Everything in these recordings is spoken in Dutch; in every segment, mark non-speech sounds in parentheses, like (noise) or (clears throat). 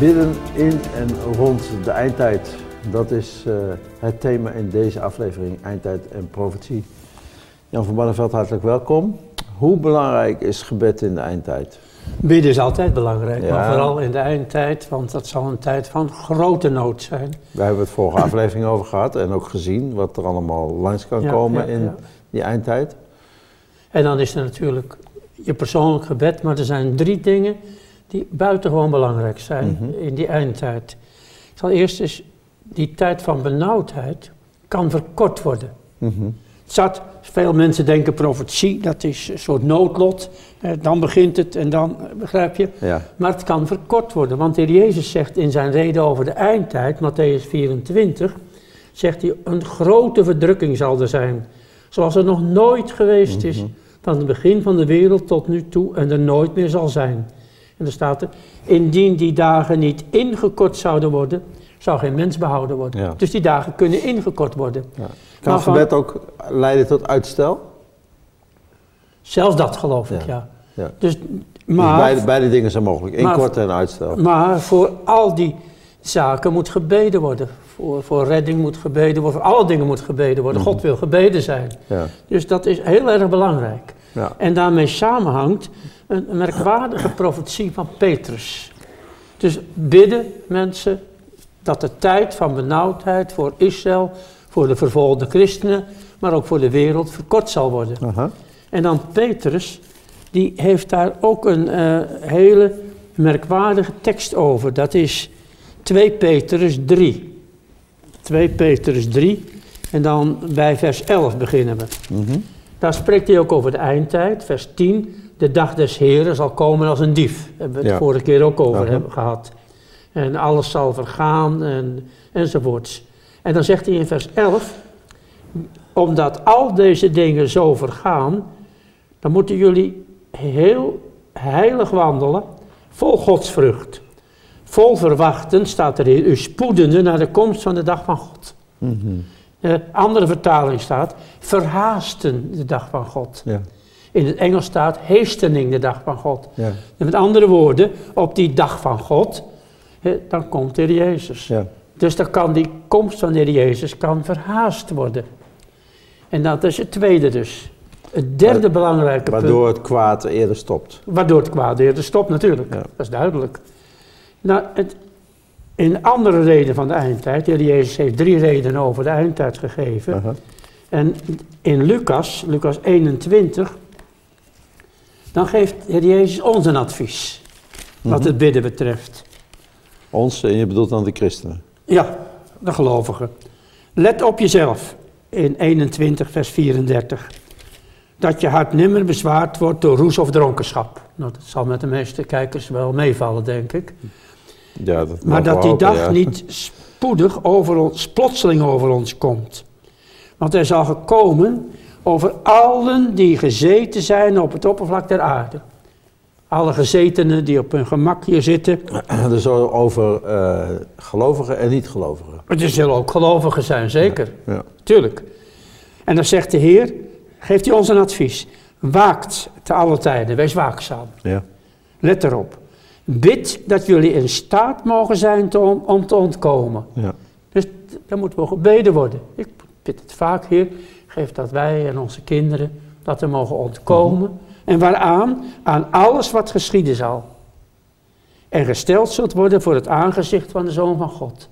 Bidden in en rond de eindtijd. Dat is uh, het thema in deze aflevering, eindtijd en profetie. Jan van Barneveld, hartelijk welkom. Hoe belangrijk is gebed in de eindtijd? Bidden is altijd belangrijk, ja. maar vooral in de eindtijd, want dat zal een tijd van grote nood zijn. Daar hebben we het vorige aflevering over gehad en ook gezien wat er allemaal langs kan ja, komen ja, in die eindtijd. En dan is er natuurlijk je persoonlijk gebed, maar er zijn drie dingen die buitengewoon belangrijk zijn mm -hmm. in die eindtijd. Ik zal eerst eens, die tijd van benauwdheid kan verkort worden. Mm -hmm. Zat, veel mensen denken profetie, dat is een soort noodlot. Eh, dan begint het en dan, begrijp je? Ja. Maar het kan verkort worden, want de Heer Jezus zegt in zijn reden over de eindtijd, Matthäus 24, zegt hij, een grote verdrukking zal er zijn, zoals er nog nooit geweest is, mm -hmm. van het begin van de wereld tot nu toe en er nooit meer zal zijn. En er staat er, indien die dagen niet ingekort zouden worden, zou geen mens behouden worden. Ja. Dus die dagen kunnen ingekort worden. Ja. Kan het gebed ook leiden tot uitstel? Zelfs dat geloof ik, ja. ja. Dus, maar, maar, dus beide, beide dingen zijn mogelijk, inkorten en uitstel. Maar voor al die zaken moet gebeden worden. Voor, voor redding moet gebeden worden, voor alle dingen moet gebeden worden. Mhm. God wil gebeden zijn. Ja. Dus dat is heel erg belangrijk. Ja. En daarmee samenhangt een merkwaardige profetie van Petrus. Dus bidden mensen dat de tijd van benauwdheid voor Israël, voor de vervolgde christenen, maar ook voor de wereld verkort zal worden. En dan Petrus, die heeft daar ook een uh, hele merkwaardige tekst over. Dat is 2 Petrus 3. 2 Petrus 3 en dan bij vers 11 beginnen we. Mm -hmm. Daar spreekt hij ook over de eindtijd, vers 10. De dag des Heren zal komen als een dief. Daar hebben we het Ja. vorige keer ook over hebben gehad. En alles zal vergaan en, enzovoorts. En dan zegt hij in vers 11, omdat al deze dingen zo vergaan, dan moeten jullie heel heilig wandelen, vol godsvrucht. Vol verwachten, staat er hier, u spoedende naar de komst van de dag van God. Mhm. De andere vertaling staat, verhaasten de dag van God. Ja. In het Engels staat hastening de dag van God. Ja. En met andere woorden, op die dag van God, dan komt de Heer Jezus. Ja. Dus dan kan die komst van de Heer Jezus kan verhaast worden. En dat is het tweede dus. Het derde Wa- belangrijke Waardoor punt. het kwaad eerder stopt. Waardoor het kwaad eerder stopt natuurlijk. Dat is duidelijk. Nou, het, een andere reden van de eindtijd. De Heer Jezus heeft drie redenen over de eindtijd gegeven. En in Lucas, Lucas 21, dan geeft de Heer Jezus ons een advies. Wat Mhm. het bidden betreft. Ons, en je bedoelt dan de christenen. Ja, de gelovigen. Let op jezelf in 21, vers 34. Dat je hart nimmer bezwaard wordt door roes of dronkenschap. Nou, dat zal met de meeste kijkers wel meevallen, denk ik. Ja, dat Maar dat die dag ja. niet spoedig over ons, plotseling over ons komt. Want hij zal gekomen over allen die gezeten zijn op het oppervlak der aarde. Alle gezetenen die op hun gemak hier zitten. (clears throat) Dus over eh, gelovigen en niet-gelovigen. Er zullen ook gelovigen zijn, zeker. Ja. Tuurlijk. En dan zegt de Heer, geeft hij ons een advies. Waakt te alle tijden, wees waakzaam. Ja. Let erop. Bid dat jullie in staat mogen zijn te om, om te ontkomen. Ja. Dus dan moet wel gebeden worden. Ik bid het vaak, Heer. Geef dat wij en onze kinderen dat er mogen ontkomen. En waaraan? Aan alles wat geschieden zal. En gesteld zult worden voor het aangezicht van de Zoon van God.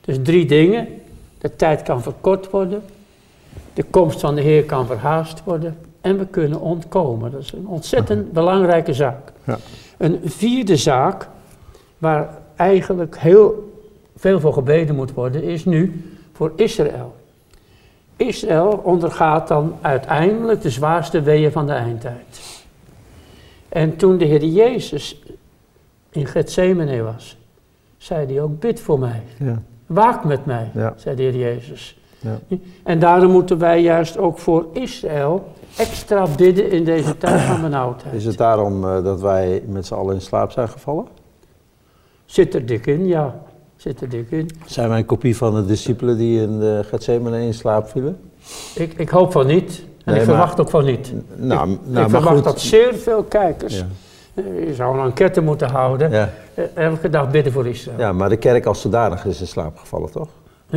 Dus drie dingen. De tijd kan verkort worden. De komst van de Heer kan verhaast worden. En we kunnen ontkomen. Dat is een ontzettend belangrijke zaak. Ja. Een vierde zaak, waar eigenlijk heel veel voor gebeden moet worden, is nu voor Israël. Israël ondergaat dan uiteindelijk de zwaarste weeën van de eindtijd. En toen de Heer Jezus in Gethsemane was, zei hij ook, bid voor mij. Ja. Waak met mij, Ja. zei de Heer Jezus. Ja. En daarom moeten wij juist ook voor Israël extra bidden in deze tijd van benauwdheid. Is het daarom eh, dat wij met z'n allen in slaap zijn gevallen? Zit er dik in, ja. Zit er dik in. Zijn wij een kopie van de discipelen die in de Gethsemane in slaap vielen? Ik, ik hoop van niet. En Nee, ik maar- verwacht ook van niet. Nou, ik nou ik maar verwacht goed. dat zeer veel kijkers. Ja. eh, Je zou een enquête moeten houden. Ja. eh, elke dag bidden voor Israël. Ja, maar de kerk als zodanig is in slaap gevallen, toch?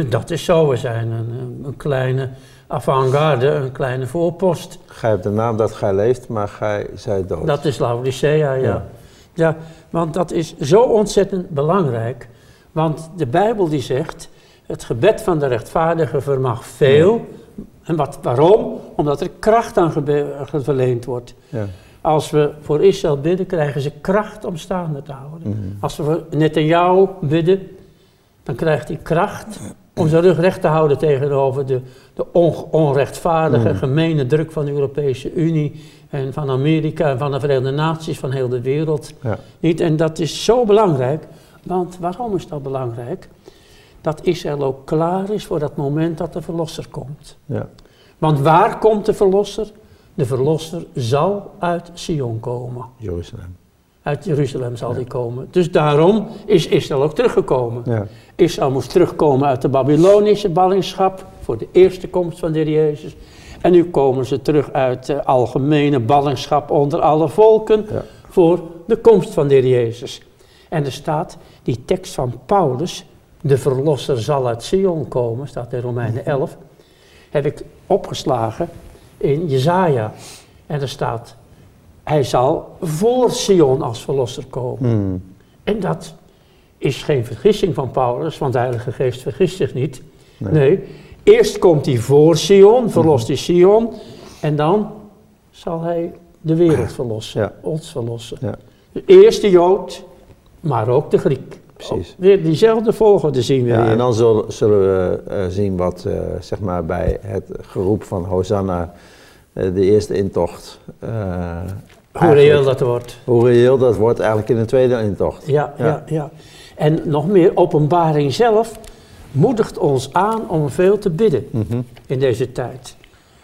Dat is zo, we zijn een- een kleine avant-garde, een kleine voorpost. Gij hebt de naam dat gij leeft, maar gij zijt dood. Dat is Laodicea, ja. Ja. ja. want dat is zo ontzettend belangrijk. Want de Bijbel die zegt, het gebed van de rechtvaardige vermag veel. En wat, waarom? Omdat er kracht aan verleend wordt. Ja. Als we voor Israël bidden, krijgen ze kracht om staande te houden. Mhm. Als we voor Netanyahu bidden, dan krijgt hij kracht om zijn rug recht te houden tegenover de, de on- onrechtvaardige, Mhm. gemene druk van de Europese Unie en van Amerika en van de Verenigde Naties, van heel de wereld. Ja. Niet? En dat is zo belangrijk, want waarom is dat belangrijk? Dat Israël ook klaar is voor dat moment dat de Verlosser komt. Ja. Want waar komt de Verlosser? De Verlosser zal uit Sion komen. Jeruzalem. Uit Jeruzalem zal die komen. Dus daarom is Israël ook teruggekomen. Ja. Israël moest terugkomen uit de Babylonische ballingschap voor de eerste komst van de Heer Jezus. En nu komen ze terug uit de algemene ballingschap onder alle volken Ja. voor de komst van de Heer Jezus. En er staat die tekst van Paulus, de verlosser zal uit Sion komen, staat in Romeinen 11, heb ik opgeslagen in Jezaja. En er staat, hij zal voor Sion als verlosser komen. Hmm. En dat is geen vergissing van Paulus, want de Heilige Geest vergist zich niet. Nee. Nee, eerst komt hij voor Sion, verlost hij Sion, en dan zal hij de wereld verlossen, Ja. ons verlossen. Ja. Eerst de Jood, maar ook de Griek. Precies. Ook Weer diezelfde volgorde zien we Ja, hier. en dan zullen, zullen we eh, zien wat eh, zeg maar bij het geroep van Hosanna, eh, de eerste intocht, Hoe reëel dat wordt. hoe reëel dat wordt eigenlijk in de tweede intocht. Ja, ja. Ja. Ja, En nog meer, openbaring zelf moedigt ons aan om veel te bidden Mhm. in deze tijd.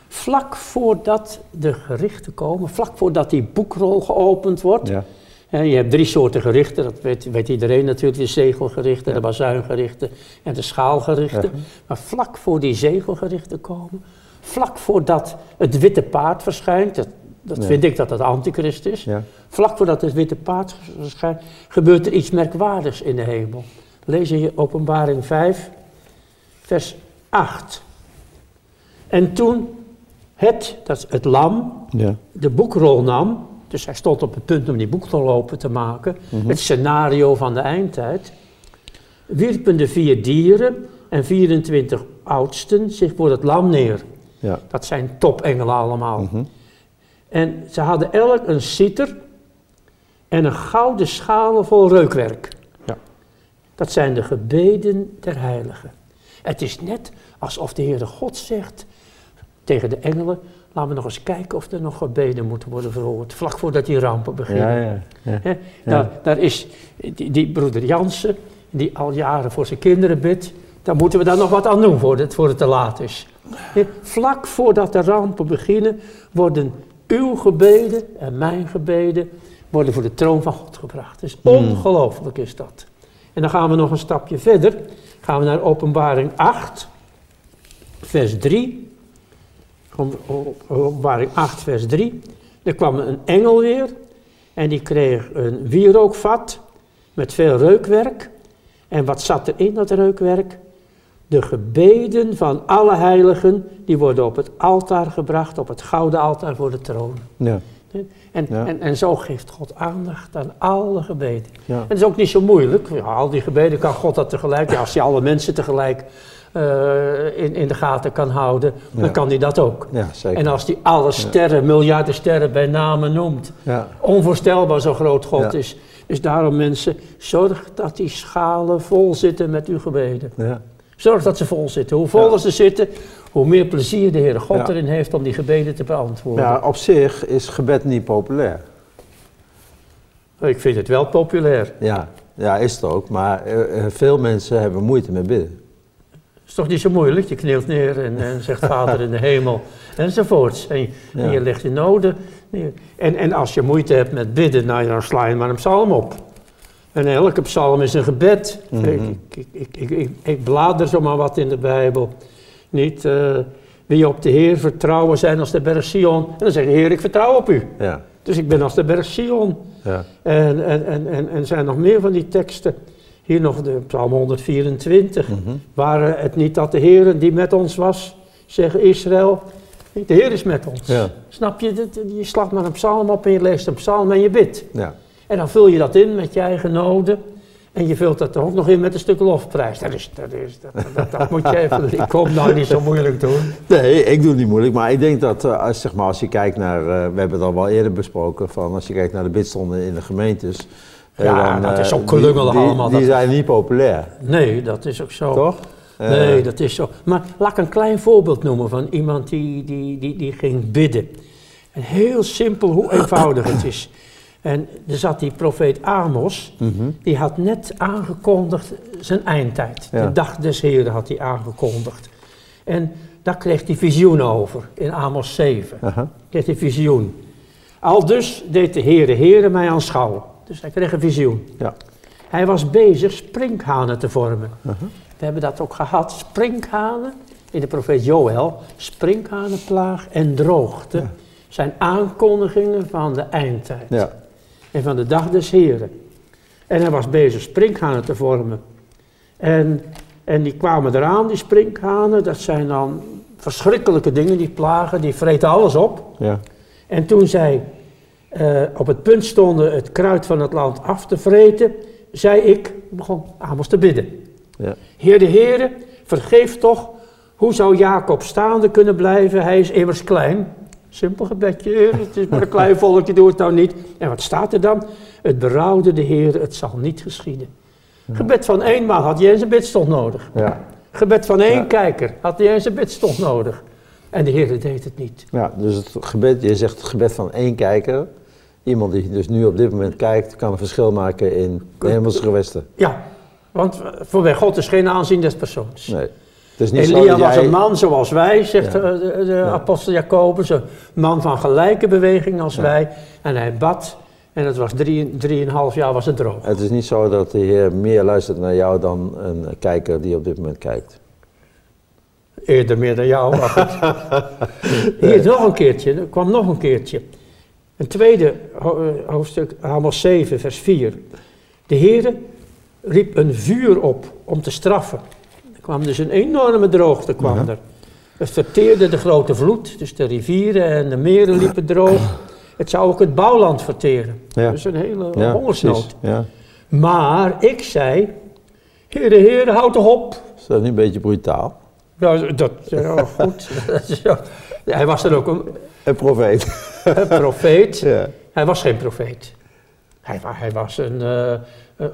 Vlak voordat de gerichten komen, vlak voordat die boekrol geopend wordt. Ja. Hè, je hebt drie soorten gerichten, dat weet, weet iedereen natuurlijk. De zegelgerichten, de bazuingerichten en de schaalgerichten. Ja. Maar vlak voor die zegelgerichten komen, vlak voordat het witte paard verschijnt, dat, dat Ja. vind ik dat het antichrist is. Ja. Vlak voordat het witte paard verschijnt, gebeurt er iets merkwaardigs in de hemel. Lees je openbaring 5, vers 8. En toen het, dat is het lam, Ja. de boekrol nam, dus hij stond op het punt om die boekrol open te maken, Mhm. het scenario van de eindtijd, wierpen de vier dieren en 24 oudsten zich voor het lam neer. Ja. Dat zijn topengelen allemaal. Mhm. En ze hadden elk een citer en een gouden schalen vol reukwerk. Ja. Dat zijn de gebeden der heiligen. Het is net alsof de Heere God zegt tegen de engelen, laten we nog eens kijken of er nog gebeden moeten worden verhoord, vlak voordat die rampen beginnen. Ja, ja, ja. Daar, daar is die, die broeder Jansen, die al jaren voor zijn kinderen bidt, daar moeten we daar nog wat aan doen voor het, voor het te laat is. Vlak voordat de rampen beginnen, worden uw gebeden en mijn gebeden worden voor de troon van God gebracht. Dus ongelooflijk is dat. En dan gaan we nog een stapje verder. Gaan we naar openbaring 8, vers 3. Om- o- Openbaring 8, vers 3. Er kwam een engel weer en die kreeg een wierookvat met veel reukwerk. En wat zat er in dat reukwerk? De gebeden van alle heiligen, die worden op het altaar gebracht, op het gouden altaar voor de troon. Ja. En, Ja. en, en zo geeft God aandacht aan alle gebeden. Ja. En dat is ook niet zo moeilijk. Ja, al die gebeden kan God dat tegelijk. Ja, als hij alle mensen tegelijk eh, in, in de gaten kan houden, dan kan hij dat ook. Ja, zeker. En als hij alle sterren, miljarden sterren bij namen noemt. Onvoorstelbaar zo groot God is. Dus daarom mensen, zorg dat die schalen vol zitten met uw gebeden. Ja. Zorg dat ze vol zitten. Hoe voller ze zitten, hoe meer plezier de Heere God erin heeft om die gebeden te beantwoorden. ja, op zich is gebed niet populair. Ik vind het wel populair. Ja, ja is het ook. Maar eh, eh, veel mensen hebben moeite met bidden. is toch niet zo moeilijk? Je knielt neer en, en zegt (laughs) Vader in de hemel enzovoorts. En, je- en Ja. je legt je noden neer. En, en als je moeite hebt met bidden, nou, dan sla je maar een psalm op. En elke psalm is een gebed. Mhm. ik, ik, ik, ik, blader zomaar wat in de Bijbel. Niet eh, wie op de Heer vertrouwen zijn als de berg Sion. En dan zegt de Heer, ik vertrouw op u. Ja. Dus ik ben als de berg Sion. Ja. En, en, en, en, en zijn nog meer van die teksten. Hier nog de Psalm 124. Mhm. Waren het niet dat de Heer die met ons was, zeggen Israël, de Heer is met ons. Ja. Snap je? Je slaat maar een psalm op en je leest een psalm en je bidt. Ja. En dan vul je dat in met je eigen noden. En je vult dat er ook nog in met een stuk lofprijs. Dat, is, dat, is, dat, dat, dat moet je even... (laughs) Ik kom nou niet zo moeilijk doen. Nee, ik doe het niet moeilijk, maar ik denk dat eh, als, zeg maar, als je kijkt naar, eh, we hebben het al wel eerder besproken, van als je kijkt naar de bidstonden in de gemeentes. eh, Ja, dat eh, is ook klungelig die- allemaal, Die dat- zijn niet populair, Nee, dat is ook zo. toch? Nee, dat is zo. Maar laat ik een klein voorbeeld noemen van iemand die, die, die, die ging bidden. En heel simpel hoe eenvoudig het is. En er zat die profeet Amos, mhm. die had net aangekondigd zijn eindtijd. Ja. De dag des Heren had hij aangekondigd. En daar kreeg hij visioen over, in Amos 7. Aha. Kreeg hij visioen. Al dus deed de Heere Heere mij aanschouwen. Dus hij kreeg een visioen. Ja. Hij was bezig sprinkhanen te vormen. We hebben dat ook gehad, sprinkhanen, in de profeet Joël, sprinkhanenplaag en droogte Ja. zijn aankondigingen van de eindtijd Ja. En van de dag des Heren. En hij was bezig sprinkhanen te vormen. En, en die kwamen eraan, die sprinkhanen, dat zijn dan verschrikkelijke dingen, die plagen, die vreten alles op. Ja. En toen zij eh, op het punt stonden het kruid van het land af te vreten, zei ik, begon Amos te bidden. Ja. Heer de Heere, vergeef toch, hoe zou Jacob staande kunnen blijven? Hij is immers klein. Simpel gebedje, Heer, het is maar een klein volkje, doe het nou niet. En wat staat er dan? Het berouwde de Heer, het zal niet geschieden. Gebed van één man had Jens een bidstond nodig. Ja. Gebed van één Ja. kijker had Jens een bidstond nodig. En de Heer deed het niet. ja, dus het gebed, je zegt het gebed van één kijker. Iemand die dus nu op dit moment kijkt, kan een verschil maken in de hemelse gewesten. Ja, want eh, voor bij God is geen aanzien des persoons. Nee. Zo Elia was jij- een man zoals wij, zegt Ja. de, de- de Ja. apostel Jacobus, een man van gelijke beweging als Ja. wij. En hij bad en het was drie, drieënhalf jaar was het droog. Het is niet zo dat de Heer meer luistert naar jou dan een kijker die op dit moment kijkt. Eerder meer dan jou, maar goed. (laughs) Hier nog een keertje, er kwam nog een keertje. Een tweede eh, hoofdstuk, Amos 7, vers 4. De Heere riep een vuur op om te straffen. Er kwam dus een enorme droogte kwam Ja. er. Het verteerde de grote vloed, dus de rivieren en de meren liepen droog. Het zou ook het bouwland verteren. Ja. Dus een hele Ja, hongersnood. Maar ik zei, Heere, Heere, houd toch op. Is dat niet een beetje brutaal? Ja, dat ja, goed. (laughs) Hij was dan ook een, Een profeet. een profeet. (laughs) Ja. Hij was geen profeet. Hij, wa- hij was een, eh, een,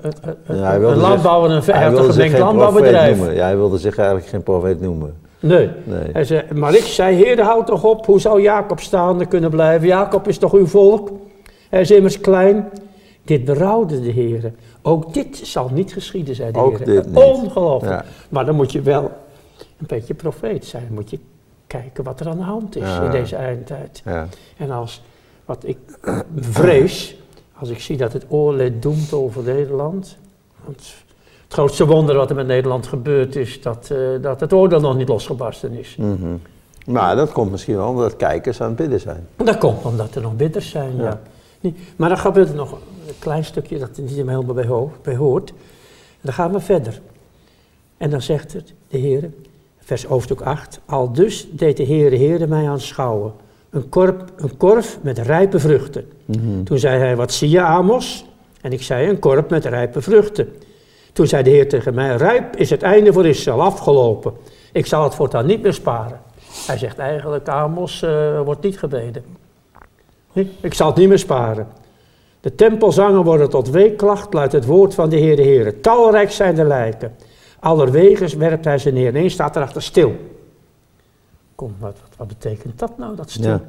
Ja, een landbouwer, een, landbouwbedrijf. Ja, hij wilde zich eigenlijk geen profeet noemen. Nee. Nee. Hij zei, maar ik zei, Heer, houd toch op. Hoe zou Jacob staande kunnen blijven? Jacob is toch uw volk? Hij is immers klein. Dit berouwde de Heer. Ook dit zal niet geschieden, zei de niet. Ongelooflijk. Ja. Maar dan moet je wel een beetje profeet zijn. Dan moet je kijken wat er aan de hand is Ja. in deze eindtijd. Ja. En als wat ik vrees, als ik zie dat het oorlog doemt over Nederland. Want het grootste wonder wat er met Nederland gebeurd is, dat, eh, dat het oordeel nog niet losgebarsten is. Mhm. Maar dat komt misschien wel omdat kijkers aan het bidden zijn. Dat komt omdat er nog bidders zijn, ja. Ja. Nee, Maar dan gebeurt er nog een klein stukje dat er niet helemaal bij, ho- bij hoort. En dan gaan we verder. En dan zegt het de Heer, vers hoofdstuk 8. Al dus deed de Heere Heere mij aanschouwen. Een, korp, een korf met rijpe vruchten. Mhm. Toen zei hij, wat zie je Amos? En ik zei, een korp met rijpe vruchten. Toen zei de Heer tegen mij, rijp is het einde voor Israël afgelopen. Ik zal het voortaan niet meer sparen. Hij zegt eigenlijk, Amos eh, wordt niet gebeden. Nee, Ik zal het niet meer sparen. De tempelzangen worden tot weeklacht, luidt het woord van de Heer de Heer. Talrijk zijn de lijken. Allerwegens werpt hij ze neer. Ineens staat erachter stil. Kom, wat, wat, betekent dat nou, dat stil? Ja.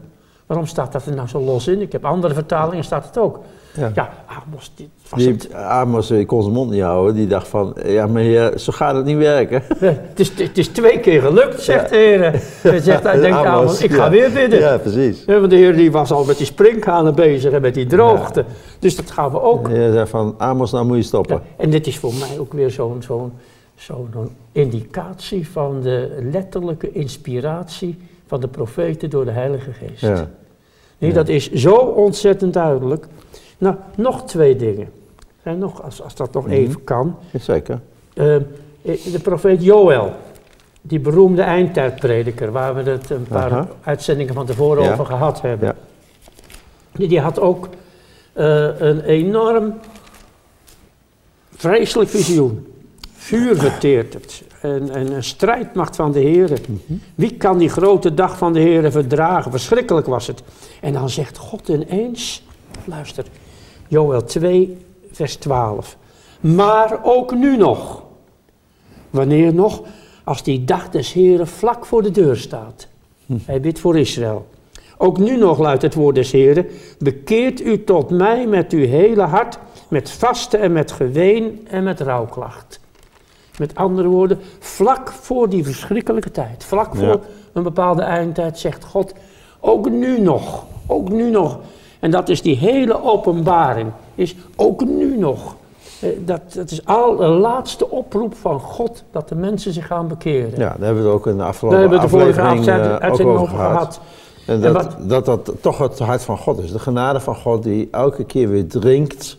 Waarom staat dat er nou zo los in? Ik heb andere vertalingen, staat het ook. Ja. Ja, Amos, dit was Die, het. Amos die kon zijn mond niet houden. Die dacht van, ja maar heer, zo gaat het niet werken. (laughs) Eh, Het is, het is twee keer gelukt, zegt de Heer. (laughs) Hij zegt, hij denkt Amos, ik ga ja. weer bidden. Ja, precies. Ja, want de Heer die was al met die sprinkhanen bezig en met die droogte. Dus dat gaan we ook heer zei van, Amos, nou moet je stoppen. Ja, en dit is voor mij ook weer zo'n zo'n zo'n indicatie van de letterlijke inspiratie van de profeten door de Heilige Geest. Ja. Nee, Dat is zo ontzettend duidelijk. Nou, nog twee dingen. En nog, als, als dat nog Mhm. even kan. Zeker. Eh, de profeet Joël, die beroemde eindtijdprediker, waar we het een paar Aha. uitzendingen van tevoren Ja. over gehad hebben. Ja. Die, die had ook eh, een enorm vreselijk visioen. Vuur het. En, en een strijdmacht van de Heer. Wie kan die grote dag van de Heer verdragen? Verschrikkelijk was het. En dan zegt God ineens, luister, Joel 2, vers 12. Maar ook nu nog. Wanneer nog? Als die dag des Heren vlak voor de deur staat. Hij bidt voor Israël. Ook nu nog luidt het woord des Heren. Bekeert u tot mij met uw hele hart, met vasten en met geween en met rouwklacht. Met andere woorden, vlak voor die verschrikkelijke tijd, vlak voor Ja. een bepaalde eindtijd, zegt God, ook nu nog, ook nu nog. En dat is die hele openbaring, is ook nu nog. Eh, Dat, dat is al de laatste oproep van God, dat de mensen zich gaan bekeren. Ja, daar hebben we het ook in de Daar afgelopen hebben we de vorige aflevering eh, ook over over gehad. gehad. En En dat, wat- dat dat toch het hart van God is. De genade van God die elke keer weer dringt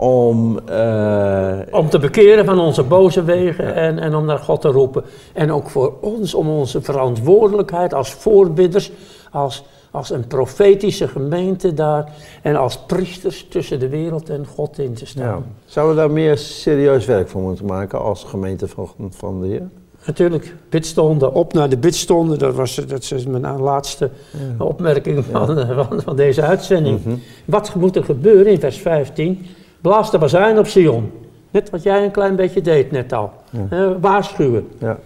om... eh, Om te bekeren van onze boze wegen en, en om naar God te roepen. En ook voor ons om onze verantwoordelijkheid als voorbidders, als, als een profetische gemeente daar en als priesters tussen de wereld en God in te staan. ja. Zouden we daar meer serieus werk van moeten maken als gemeente van, van de Heer? Natuurlijk, bidstonden, op naar de bidstonden, dat was dat is mijn laatste opmerking van, van, van deze uitzending. Mhm. Wat moet er gebeuren in vers 15? Blaas de bazuin op Sion. Net wat jij een klein beetje deed net al. Eh, waarschuwen. Ja.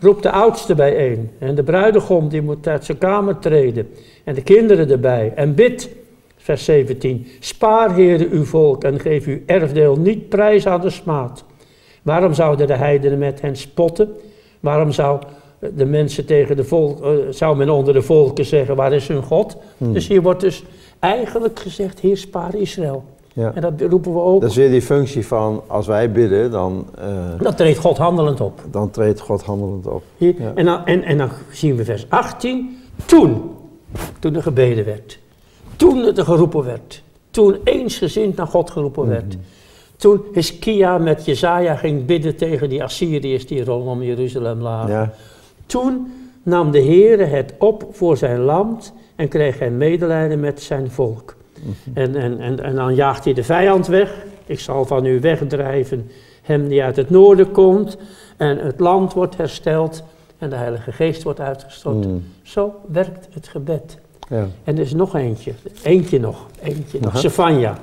Roep de oudste bijeen. En de bruidegom die moet uit zijn kamer treden. En de kinderen erbij. En bid. Vers 17. Spaar, heren, uw volk en geef uw erfdeel niet prijs aan de smaad. Waarom zouden de heidenen met hen spotten? Waarom zou de mensen tegen de volk, eh, zou men onder de volken zeggen, waar is hun God? Hmm. Dus hier wordt dus eigenlijk gezegd, heer spaar Israël. Ja. En dat roepen we ook. Dat is weer die functie van als wij bidden, dan, eh, Dat treedt God handelend op. dan treedt God handelend op. Hier, Ja. en, dan, en, en dan zien we vers 18. Toen, toen er gebeden werd. Toen er geroepen werd. Toen eensgezind naar God geroepen werd. Mhm. Toen Hiskia met Jezaja ging bidden tegen die Assyriërs die rondom Jeruzalem lagen. Ja. Toen nam de Heere het op voor zijn land en kreeg hij medelijden met zijn volk. En, en, en, en dan jaagt hij de vijand weg. Ik zal van u wegdrijven hem die uit het noorden komt. En het land wordt hersteld en de Heilige Geest wordt uitgestort. Mm. Zo werkt het gebed. ja. En er is nog eentje. Eentje nog. Eentje nog. Sefania.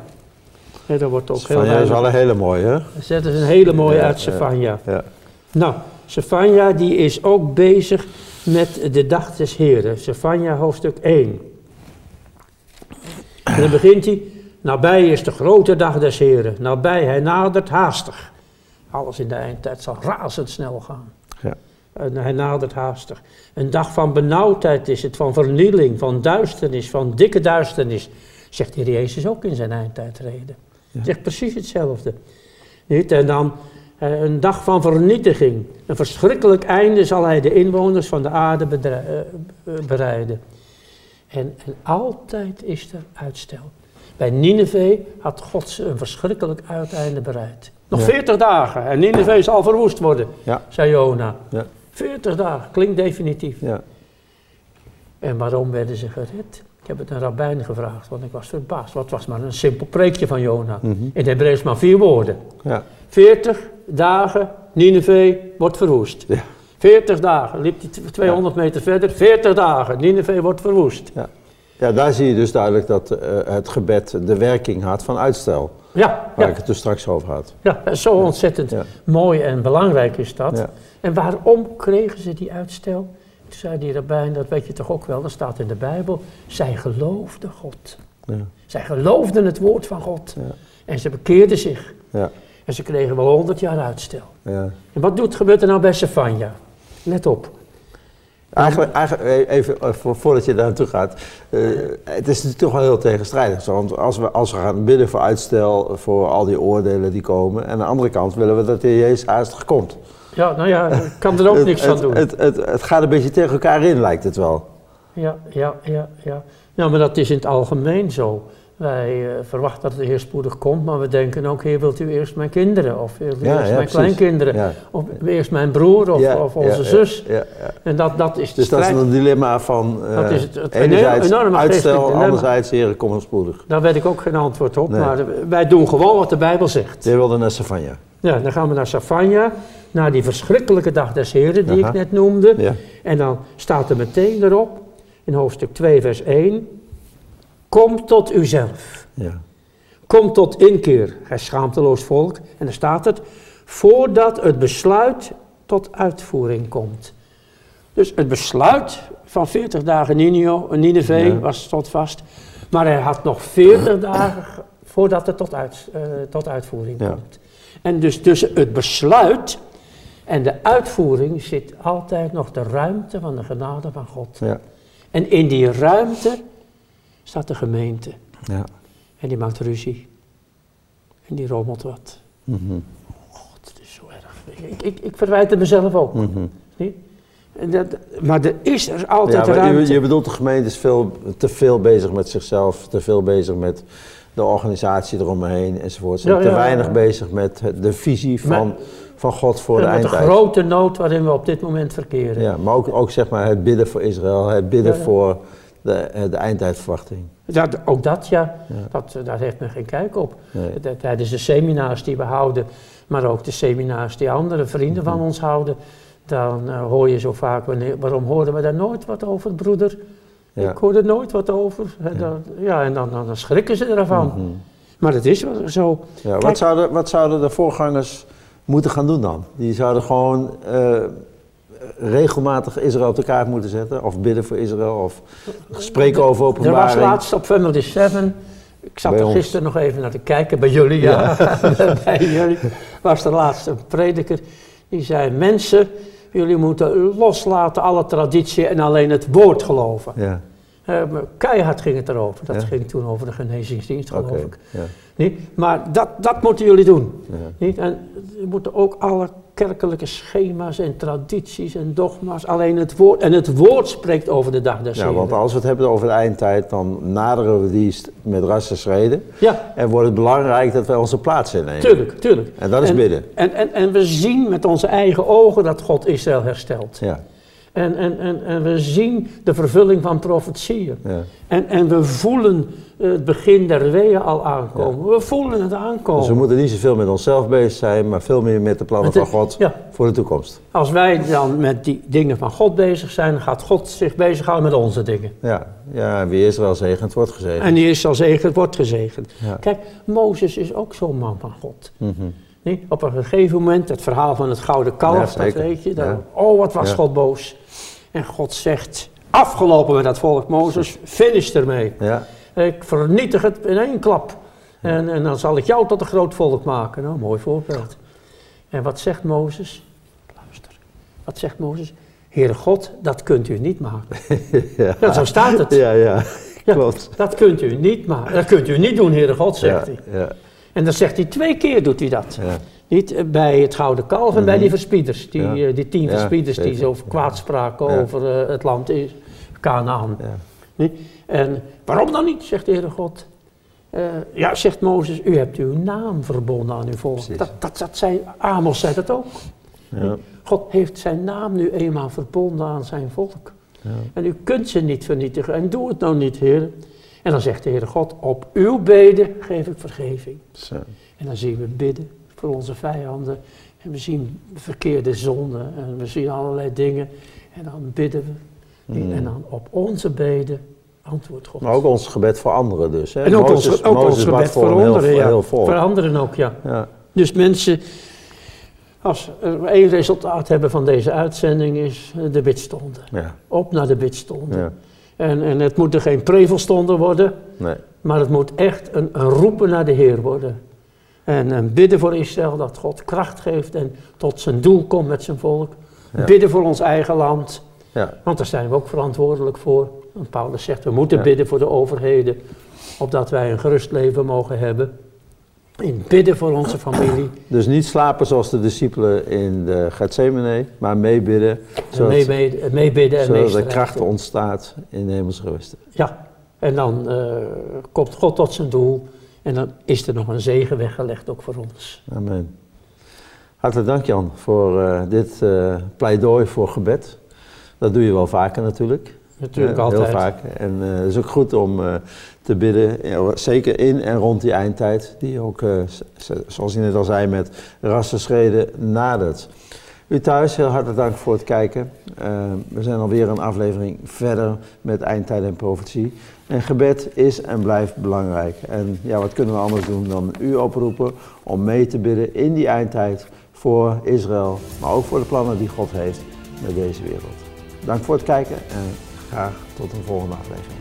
Ja, dat wordt ook heel is wel een hele mooie, hè? Dat is een hele mooie Ja, uit. Sefania. Ja. Nou, Sefania die is ook bezig met de dag des Heren. Sefania hoofdstuk 1. En dan begint hij. Nabij is de grote dag des Heren. Nabij, hij nadert haastig. Alles in de eindtijd zal razendsnel gaan. Ja. En hij nadert haastig. Een dag van benauwdheid is het, van vernieling, van duisternis, van dikke duisternis. Zegt de Jezus ook in zijn eindtijdreden. Ja. Zegt precies hetzelfde. Niet? En dan eh, een dag van vernietiging. Een verschrikkelijk einde zal hij de inwoners van de aarde eh, eh, bereiden. En, en altijd is er uitstel. Bij Nineveh had God ze een verschrikkelijk uiteinde bereid. Nog Ja. 40 dagen en Nineveh zal verwoest worden, Ja. zei Jona. Ja. 40 dagen, klinkt definitief. Ja. En waarom werden ze gered? Ik heb het een rabbijn gevraagd, want ik was verbaasd. Wat was maar een simpel preekje van Jona. Mhm. In het Hebreeuws maar vier woorden. Ja. 40 dagen, Nineveh wordt verwoest. Ja. 40 dagen, liep hij t- 200 meter verder. 40 dagen, Nineveh wordt verwoest. ja, daar zie je dus duidelijk dat eh, het gebed de werking had van uitstel. Ja, Waar ja, ik het dus straks over had. ja zo ontzettend Ja. mooi en belangrijk is dat. Ja. En waarom kregen ze die uitstel? Toen zei die rabbijn, dat weet je toch ook wel, dat staat in de Bijbel. Zij geloofden God. Ja. Zij geloofden het woord van God. Ja. En ze bekeerden zich. Ja. En ze kregen wel 100 jaar uitstel. Ja. En wat doet, gebeurt er nou bij Sefania? Let op. Eigenlijk, eigenlijk even eh, voor, voordat je daar naartoe gaat. eh, het is natuurlijk toch wel heel tegenstrijdig. zo, Want als we, als we gaan bidden voor uitstel voor al die oordelen die komen. En aan de andere kant willen we dat de Heer Jezus haastig komt. Ja, nou ja, ik kan er ook Het- niks het, aan doen. Het, het, het gaat een beetje tegen elkaar in, lijkt het wel. Ja, ja, ja, ja. Nou, maar dat is in het algemeen zo. Wij uh, verwachten dat de Heer spoedig komt, maar we denken ook, Heer, wilt u eerst mijn kinderen? Of wilt u Ja, eerst ja, mijn precies. kleinkinderen? Ja. Of eerst mijn broer of, of onze zus? Ja, ja. En dat, dat is de Dus dat is strijd. een dilemma van eh, Dat is het- het enerzijds uitstel, anderzijds heren, kom ons spoedig. Daar weet ik ook geen antwoord op, Nee. maar wij doen gewoon wat de Bijbel zegt. Je wilde naar Savanja. Ja, dan gaan we naar Safanja, naar die verschrikkelijke dag des Heren die Aha. ik net noemde. Ja. En dan staat er meteen erop, in hoofdstuk 2 vers 1, Kom tot uzelf. Ja. Kom tot inkeer, gij schaamteloos volk. En dan staat het, voordat het besluit tot uitvoering komt. Dus het besluit van 40 dagen Ninio, Nineveh Ja. was tot vast. Maar hij had nog 40 (clears throat) dagen ge- voordat het tot, uit, eh, tot uitvoering Ja. komt. En dus tussen het besluit en de uitvoering zit altijd nog de ruimte van de genade van God. Ja. En in die ruimte staat de gemeente. Ja. En die maakt ruzie. En die rommelt wat. God, het is zo erg. Ik, ik, ik verwijt het mezelf ook. Niet? En dat, maar er is er altijd Ja, je, ruimte. je bedoelt de gemeente is veel, te veel bezig met zichzelf, te veel bezig met de organisatie eromheen enzovoort. Ja, te ja, weinig bezig met de visie van, Maar- van God voor de met de eindtijd. grote nood waarin we op dit moment verkeren. Ja, maar ook, ook zeg maar het bidden voor Israël, het bidden voor de, eh, de eindtijdverwachting. Dat, ook dat, ja, Ja. Dat, eh, daar heeft men geen kijk op. Nee. Tijdens de seminars die we houden, maar ook de seminars die andere vrienden Mhm. van ons houden, dan eh, hoor je zo vaak, wanneer, waarom horen we daar nooit wat over, broeder? Ja. Ik hoor er nooit wat over. Ja. dan- ja, en dan, dan, schrikken ze ervan. Mhm. Maar het is wel zo. Ja, Kijk. wat, zouden, wat zouden de voorgangers moeten gaan doen dan? Die zouden gewoon regelmatig Israël op de kaart moeten zetten, of bidden voor Israël, of spreken over Er was openbaring. laatst op Family 7, ik zat Bij er ons. gisteren nog even naar te kijken, bij jullie, ja. (laughs) bij jullie was er laatst een prediker, die zei, mensen, jullie moeten loslaten alle traditie en alleen het woord geloven. Ja, Eh, keihard ging het erover, dat Ja. ging toen over de genezingsdienst geloof ik. Ja, Niet? Maar dat, dat moeten jullie doen. ja. Niet? En we moeten ook alle kerkelijke schema's en tradities en dogma's, alleen het woord, en het woord spreekt over de dag des Ja, want als we het hebben over de eindtijd, dan naderen we die met rassen schreden. Ja, En wordt het belangrijk dat wij onze plaats innemen. tuurlijk, tuurlijk. En dat is en, bidden. En, en, en we zien met onze eigen ogen dat God Israël herstelt. Ja, En, en, en, en we zien de vervulling van profetieën. ja. En, en we voelen het begin der weeën al aankomen. We voelen het aankomen. Dus we moeten niet zoveel met onszelf bezig zijn, maar veel meer met de plannen Met de- van God Ja, voor de toekomst. als wij dan met die dingen van God bezig zijn, dan gaat God zich bezighouden met onze dingen. Ja, ja wie Israël zegent, wordt gezegend. En die is al zegend, wordt gezegend. Kijk, Mozes is ook zo'n man van God. Mhm. Nee, op een gegeven moment, het verhaal van het gouden kalf, Ja, dat weet je. Dan, Ja. Oh, wat was Ja. God boos. En God zegt, afgelopen met dat volk Mozes, finish ermee. Ja, Ik vernietig het in één klap. En, en dan zal ik jou tot een groot volk maken. Nou, mooi voorbeeld. En wat zegt Mozes? Luister. Wat zegt Mozes? Heere God, dat kunt u niet maken. (laughs) ja. Zo staat het. Ja, ja, klopt. Dat kunt u niet maken. Dat kunt u niet doen, Heere God, zegt Ja, hij. ja, En dan zegt hij twee keer doet hij dat. ja. Niet eh, bij het Gouden Kalf en bij die verspieders. Die, Mhm. Ja. eh, die tien verspieders die zo kwaad spraken over eh, het land is. Niet? En waarom dan niet, zegt de Heere God. Ja, zegt Mozes, u hebt uw naam verbonden aan uw volk. Dat, dat, dat zei, Amos zei dat ook. Ja. God heeft zijn naam nu eenmaal verbonden aan zijn volk. Ja. En u kunt ze niet vernietigen. En doe het nou niet, Heer. En dan zegt de Heere God, op uw beden geef ik vergeving. Zo. En dan zien we bidden voor onze vijanden. En we zien verkeerde zonden. En we zien allerlei dingen. En dan bidden we. Mm. En dan op onze beden antwoordt God. Maar ook ons gebed voor anderen dus. Hè? en ook Mozes- ons, ook Mozes ons gebed voor, heel, anderen. Ja. heel. Voor anderen ook, ja. Ja, Dus mensen, als we één resultaat hebben van deze uitzending is eh, de bidstonden. ja, Op naar de bidstonden. En, en het moeten geen prevelsstonden worden, Nee. maar het moet echt een, een roepen naar de Heer worden. En een bidden voor Israël dat God kracht geeft en tot zijn doel komt met zijn volk. Ja. Bidden voor ons eigen land, Ja, want daar zijn we ook verantwoordelijk voor. Want Paulus zegt, we moeten Ja. bidden voor de overheden, opdat wij een gerust leven mogen hebben. In bidden voor onze familie. Dus niet slapen zoals de discipelen in de Gethsemane, maar meebidden. Zodat, meebidden, meebidden en zodat er kracht ontstaat in de hemelse gewesten. Ja, en dan uh, komt God tot zijn doel. En dan is er nog een zegen weggelegd ook voor ons. Amen. Hartelijk dank Jan voor uh, dit uh, pleidooi voor gebed. Dat doe je wel vaker natuurlijk. Natuurlijk altijd. Heel vaak. En het is ook goed om te bidden, zeker in en rond die eindtijd, die ook, zoals je net al zei, met rassenschreden nadert. U thuis, heel hartelijk dank voor het kijken. we zijn alweer een aflevering verder met eindtijd en profetie. En gebed is en blijft belangrijk. En ja, wat kunnen we anders doen dan u oproepen om mee te bidden in die eindtijd voor Israël, maar ook voor de plannen die God heeft met deze wereld. Dank voor het kijken en graag tot een volgende aflevering.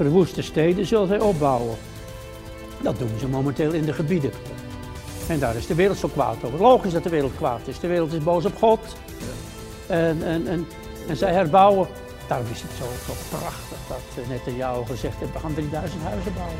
Verwoeste steden zullen zij opbouwen. Dat doen ze momenteel in de gebieden. En daar is de wereld zo kwaad over. Logisch dat de wereld kwaad is. De wereld is boos op God. En, en, en, en zij herbouwen. Daarom is het zo, zo prachtig dat net jou gezegd heeft, we gaan 3000 huizen bouwen.